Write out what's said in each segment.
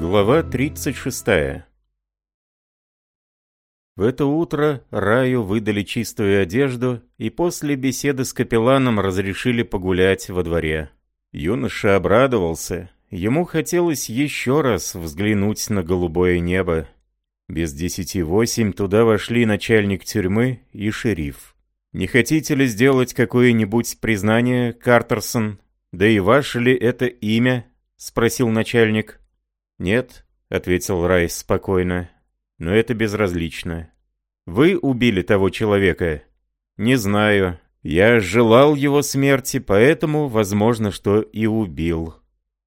Глава 36 В это утро Раю выдали чистую одежду и после беседы с капелланом разрешили погулять во дворе. Юноша обрадовался. Ему хотелось еще раз взглянуть на голубое небо. Без десяти восемь туда вошли начальник тюрьмы и шериф. «Не хотите ли сделать какое-нибудь признание, Картерсон? Да и ваше ли это имя?» — спросил начальник. «Нет», — ответил Райс спокойно, — «но это безразлично. Вы убили того человека?» «Не знаю. Я желал его смерти, поэтому, возможно, что и убил».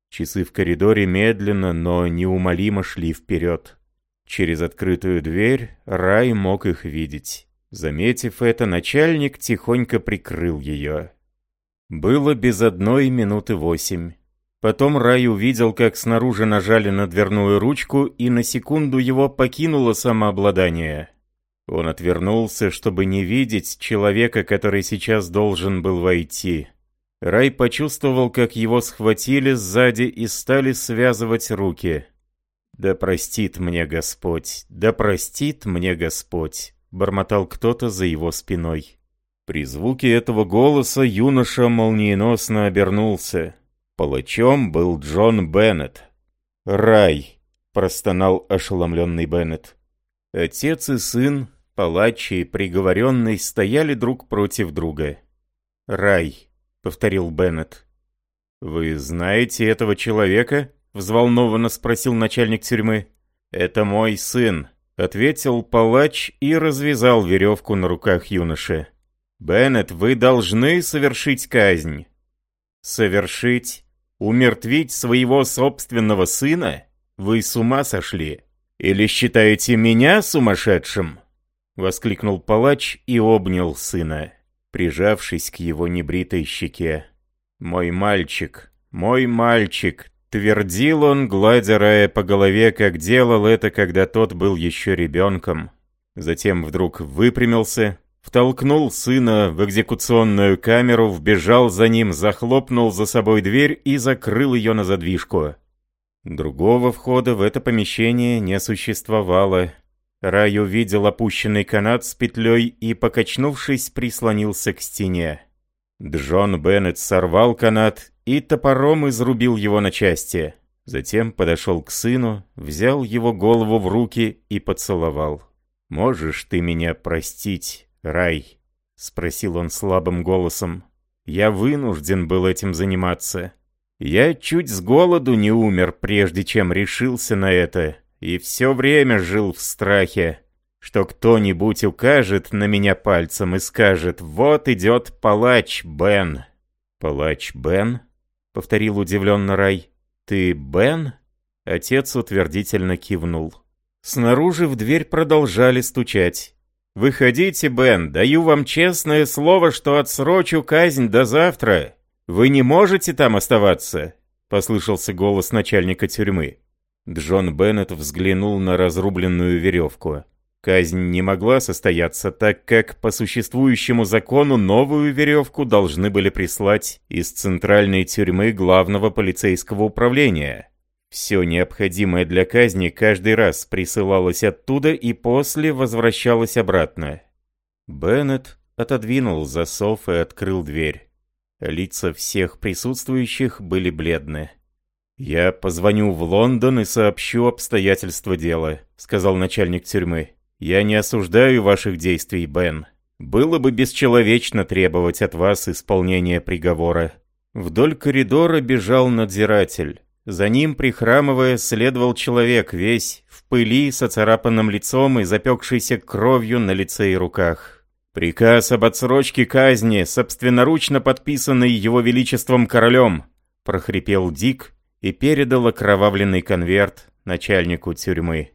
Часы в коридоре медленно, но неумолимо шли вперед. Через открытую дверь Рай мог их видеть. Заметив это, начальник тихонько прикрыл ее. Было без одной минуты восемь. Потом Рай увидел, как снаружи нажали на дверную ручку, и на секунду его покинуло самообладание. Он отвернулся, чтобы не видеть человека, который сейчас должен был войти. Рай почувствовал, как его схватили сзади и стали связывать руки. «Да простит мне Господь! Да простит мне Господь!» — бормотал кто-то за его спиной. При звуке этого голоса юноша молниеносно обернулся. Палачом был Джон Беннет. «Рай!» — простонал ошеломленный Беннет. Отец и сын, палачи и приговоренный, стояли друг против друга. «Рай!» — повторил Беннет. «Вы знаете этого человека?» — взволнованно спросил начальник тюрьмы. «Это мой сын», — ответил палач и развязал веревку на руках юноши. «Беннет, вы должны совершить казнь». «Совершить?» Умертвить своего собственного сына? Вы с ума сошли? Или считаете меня сумасшедшим?» Воскликнул палач и обнял сына, прижавшись к его небритой щеке. «Мой мальчик, мой мальчик!» Твердил он, гладя Рая по голове, как делал это, когда тот был еще ребенком. Затем вдруг выпрямился, Втолкнул сына в экзекуционную камеру, вбежал за ним, захлопнул за собой дверь и закрыл ее на задвижку. Другого входа в это помещение не существовало. Рай увидел опущенный канат с петлей и, покачнувшись, прислонился к стене. Джон Беннет сорвал канат и топором изрубил его на части. Затем подошел к сыну, взял его голову в руки и поцеловал. «Можешь ты меня простить, «Рай», — спросил он слабым голосом, — «я вынужден был этим заниматься. Я чуть с голоду не умер, прежде чем решился на это, и все время жил в страхе, что кто-нибудь укажет на меня пальцем и скажет «Вот идет палач Бен». «Палач Бен?» — повторил удивленно Рай. «Ты Бен?» Отец утвердительно кивнул. Снаружи в дверь продолжали стучать. «Выходите, Бен, даю вам честное слово, что отсрочу казнь до завтра. Вы не можете там оставаться», — послышался голос начальника тюрьмы. Джон Беннет взглянул на разрубленную веревку. Казнь не могла состояться, так как по существующему закону новую веревку должны были прислать из центральной тюрьмы главного полицейского управления. Все необходимое для казни каждый раз присылалось оттуда и после возвращалось обратно. Беннет отодвинул засов и открыл дверь. Лица всех присутствующих были бледны. «Я позвоню в Лондон и сообщу обстоятельства дела», — сказал начальник тюрьмы. «Я не осуждаю ваших действий, Бен. Было бы бесчеловечно требовать от вас исполнения приговора». Вдоль коридора бежал надзиратель. За ним, прихрамывая, следовал человек, весь в пыли, с оцарапанным лицом и запекшейся кровью на лице и руках. «Приказ об отсрочке казни, собственноручно подписанный его величеством королем», прохрипел Дик и передал окровавленный конверт начальнику тюрьмы.